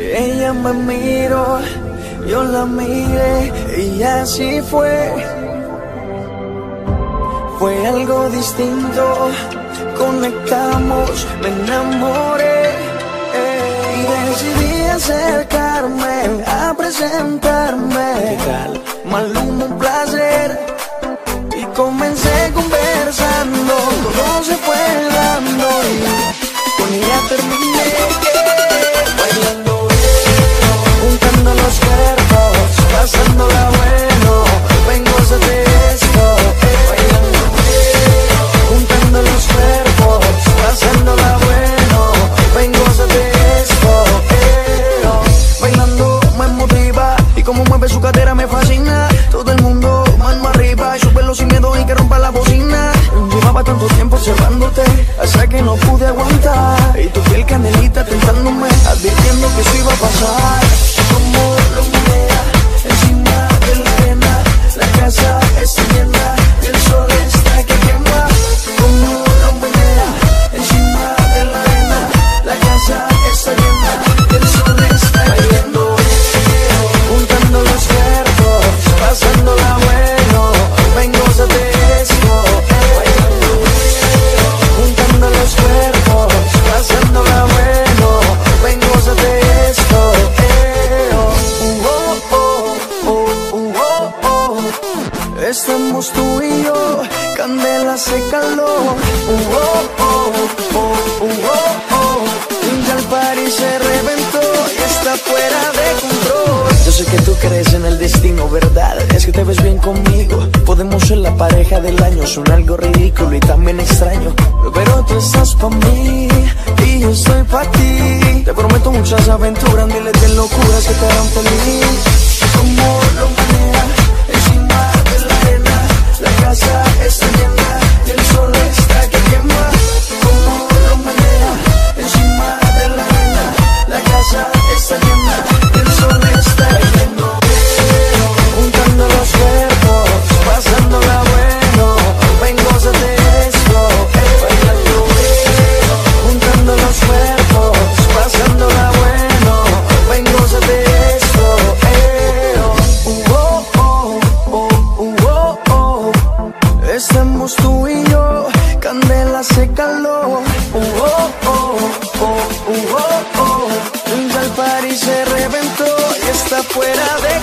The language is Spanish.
Ella me miró, yo la miré y así fue. Fue algo distinto, conectamos, me enamoré y decidí acercarme a presentarme. Maluma un placer y comencé conversando, y como mueve su cadera me fascina, todo el mundo mano arriba y súbelo sin miedo y que rompa la bocina, llevaba tanto tiempo observándote hasta que no pude aguantar. Y tu piel canelita tentándome, advirtiendo que eso iba a pasar, Estamos tú y yo, candela se caló, oh, oh, oh, oh, oh, oh. Ya el party se reventó y está fuera de control. Yo sé que tú crees en el destino, ¿verdad? Es que te ves bien conmigo. Podemos ser la pareja del año, son algo ridículo y también extraño. Pero tú estás pa' mí y yo estoy pa' ti. Te prometo muchas aventuras, miles de locuras que te harán feliz. Estamos tú y yo, candela se caló, oh, oh, oh, oh, oh, oh, oh. El party se reventó y está fuera de.